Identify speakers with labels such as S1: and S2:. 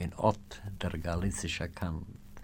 S1: in Ott der galizische Kan